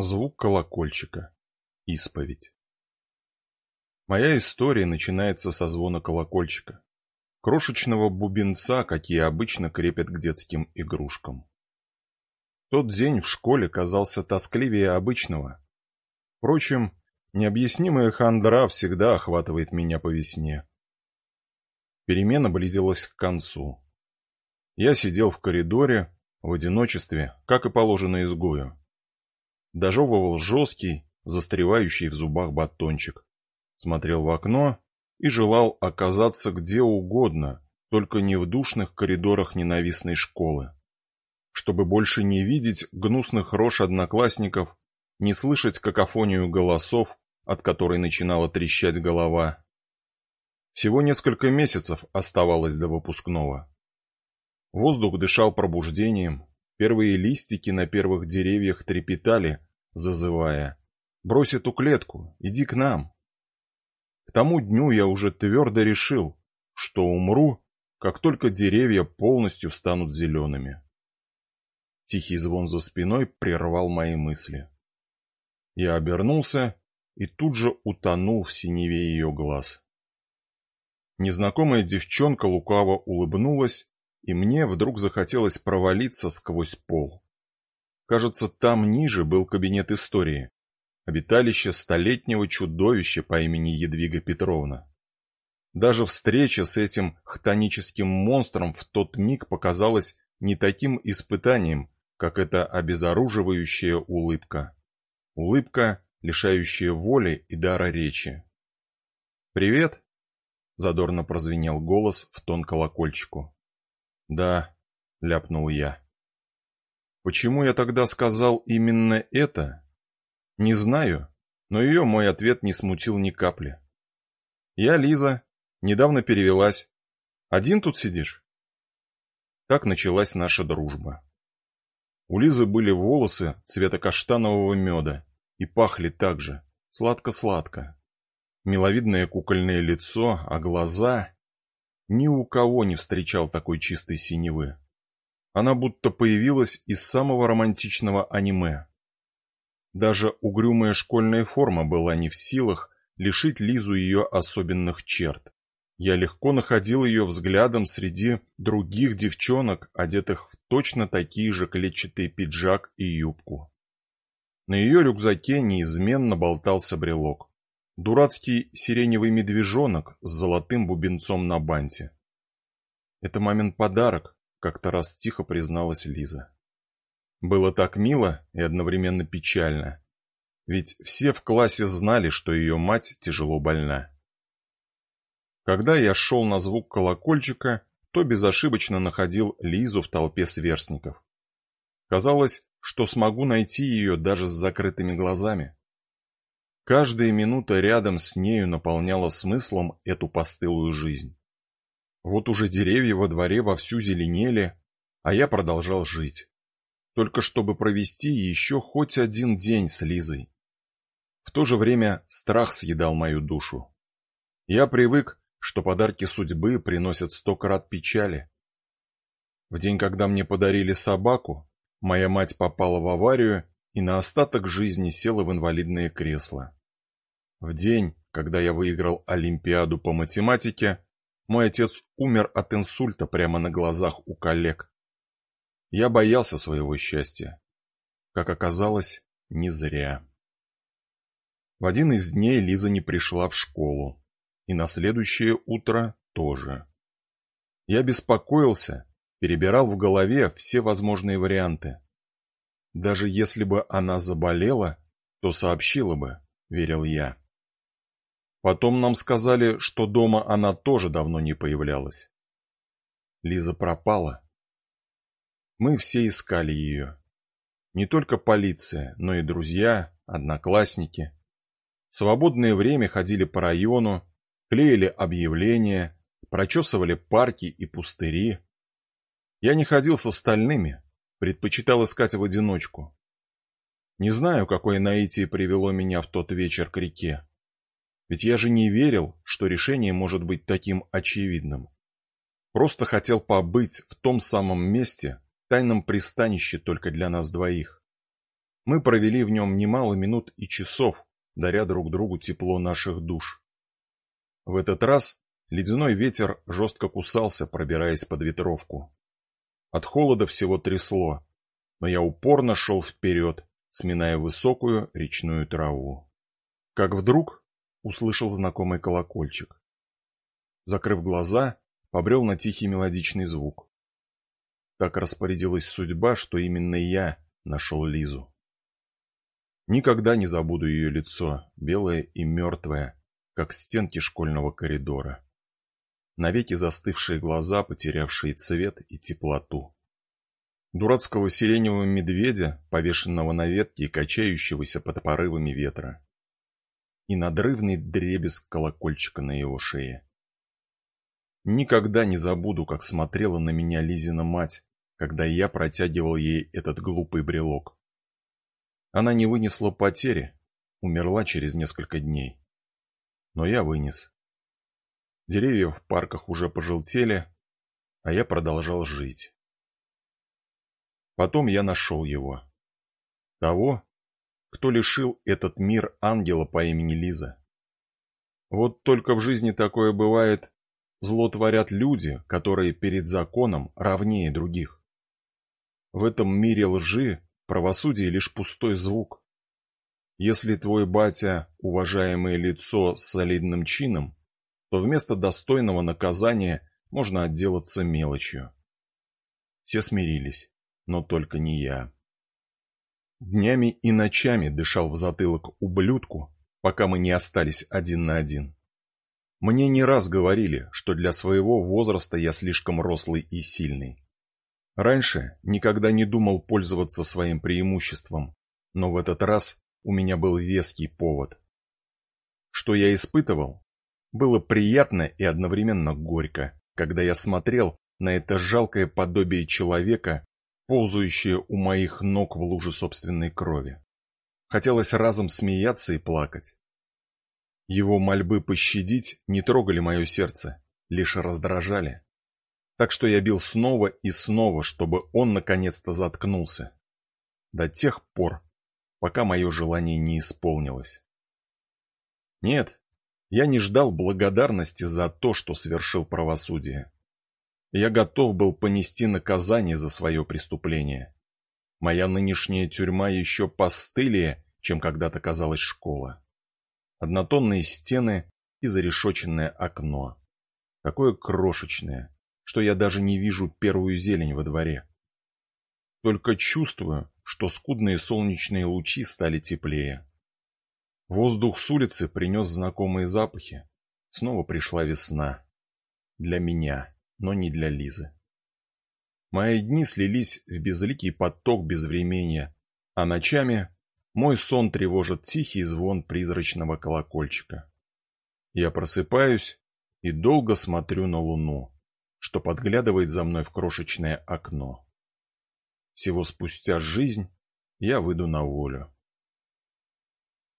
Звук колокольчика. Исповедь. Моя история начинается со звона колокольчика. Крошечного бубенца, какие обычно крепят к детским игрушкам. Тот день в школе казался тоскливее обычного. Впрочем, необъяснимая хандра всегда охватывает меня по весне. Перемена близилась к концу. Я сидел в коридоре, в одиночестве, как и положено изгою дожевывал жесткий, застревающий в зубах батончик, смотрел в окно и желал оказаться где угодно, только не в душных коридорах ненавистной школы. Чтобы больше не видеть гнусных рож одноклассников, не слышать какофонию голосов, от которой начинала трещать голова. Всего несколько месяцев оставалось до выпускного. Воздух дышал пробуждением, Первые листики на первых деревьях трепетали, зазывая. «Брось эту клетку, иди к нам». К тому дню я уже твердо решил, что умру, как только деревья полностью станут зелеными. Тихий звон за спиной прервал мои мысли. Я обернулся и тут же утонул в синеве ее глаз. Незнакомая девчонка лукаво улыбнулась и мне вдруг захотелось провалиться сквозь пол. Кажется, там ниже был кабинет истории, обиталище столетнего чудовища по имени Едвига Петровна. Даже встреча с этим хтоническим монстром в тот миг показалась не таким испытанием, как эта обезоруживающая улыбка. Улыбка, лишающая воли и дара речи. «Привет!» — задорно прозвенел голос в тон колокольчику. «Да», — ляпнул я. Почему я тогда сказал именно это? Не знаю, но ее мой ответ не смутил ни капли. «Я Лиза, недавно перевелась. Один тут сидишь?» Так началась наша дружба. У Лизы были волосы цвета каштанового меда и пахли так же, сладко-сладко. Миловидное кукольное лицо, а глаза... Ни у кого не встречал такой чистой синевы. Она будто появилась из самого романтичного аниме. Даже угрюмая школьная форма была не в силах лишить Лизу ее особенных черт. Я легко находил ее взглядом среди других девчонок, одетых в точно такие же клетчатые пиджак и юбку. На ее рюкзаке неизменно болтался брелок. Дурацкий сиреневый медвежонок с золотым бубенцом на банте. «Это мамин подарок», — как-то раз тихо призналась Лиза. Было так мило и одновременно печально. Ведь все в классе знали, что ее мать тяжело больна. Когда я шел на звук колокольчика, то безошибочно находил Лизу в толпе сверстников. Казалось, что смогу найти ее даже с закрытыми глазами. Каждая минута рядом с нею наполняла смыслом эту постылую жизнь. Вот уже деревья во дворе вовсю зеленели, а я продолжал жить. Только чтобы провести еще хоть один день с Лизой. В то же время страх съедал мою душу. Я привык, что подарки судьбы приносят сто крат печали. В день, когда мне подарили собаку, моя мать попала в аварию и на остаток жизни села в инвалидное кресло. В день, когда я выиграл Олимпиаду по математике, мой отец умер от инсульта прямо на глазах у коллег. Я боялся своего счастья. Как оказалось, не зря. В один из дней Лиза не пришла в школу. И на следующее утро тоже. Я беспокоился, перебирал в голове все возможные варианты. Даже если бы она заболела, то сообщила бы, верил я. Потом нам сказали, что дома она тоже давно не появлялась. Лиза пропала. Мы все искали ее. Не только полиция, но и друзья, одноклассники. В свободное время ходили по району, клеили объявления, прочесывали парки и пустыри. Я не ходил с остальными, предпочитал искать в одиночку. Не знаю, какое наитие привело меня в тот вечер к реке. Ведь я же не верил, что решение может быть таким очевидным. Просто хотел побыть в том самом месте, тайном пристанище только для нас двоих. Мы провели в нем немало минут и часов, даря друг другу тепло наших душ. В этот раз ледяной ветер жестко кусался, пробираясь под ветровку. От холода всего трясло, но я упорно шел вперед, сминая высокую речную траву. Как вдруг услышал знакомый колокольчик. Закрыв глаза, побрел на тихий мелодичный звук. Так распорядилась судьба, что именно я нашел Лизу. Никогда не забуду ее лицо, белое и мертвое, как стенки школьного коридора. Навеки застывшие глаза, потерявшие цвет и теплоту. Дурацкого сиреневого медведя, повешенного на ветке и качающегося под порывами ветра. И надрывный дребезг колокольчика на его шее. Никогда не забуду, как смотрела на меня Лизина мать, когда я протягивал ей этот глупый брелок. Она не вынесла потери, умерла через несколько дней. Но я вынес. Деревья в парках уже пожелтели, а я продолжал жить. Потом я нашел его. Того, кто лишил этот мир ангела по имени Лиза. Вот только в жизни такое бывает, зло творят люди, которые перед законом равнее других. В этом мире лжи Правосудие лишь пустой звук. Если твой батя – уважаемое лицо с солидным чином, то вместо достойного наказания можно отделаться мелочью. Все смирились, но только не я. Днями и ночами дышал в затылок ублюдку, пока мы не остались один на один. Мне не раз говорили, что для своего возраста я слишком рослый и сильный. Раньше никогда не думал пользоваться своим преимуществом, но в этот раз у меня был веский повод. Что я испытывал? Было приятно и одновременно горько, когда я смотрел на это жалкое подобие человека, ползающее у моих ног в луже собственной крови. Хотелось разом смеяться и плакать. Его мольбы пощадить не трогали мое сердце, лишь раздражали. Так что я бил снова и снова, чтобы он наконец-то заткнулся. До тех пор, пока мое желание не исполнилось. Нет, я не ждал благодарности за то, что совершил правосудие. Я готов был понести наказание за свое преступление. Моя нынешняя тюрьма еще постылее, чем когда-то казалась школа. Однотонные стены и зарешоченное окно. Такое крошечное, что я даже не вижу первую зелень во дворе. Только чувствую, что скудные солнечные лучи стали теплее. Воздух с улицы принес знакомые запахи. Снова пришла весна. Для меня, но не для Лизы. Мои дни слились в безликий поток безвременья, а ночами мой сон тревожит тихий звон призрачного колокольчика. Я просыпаюсь и долго смотрю на луну что подглядывает за мной в крошечное окно. Всего спустя жизнь я выйду на волю.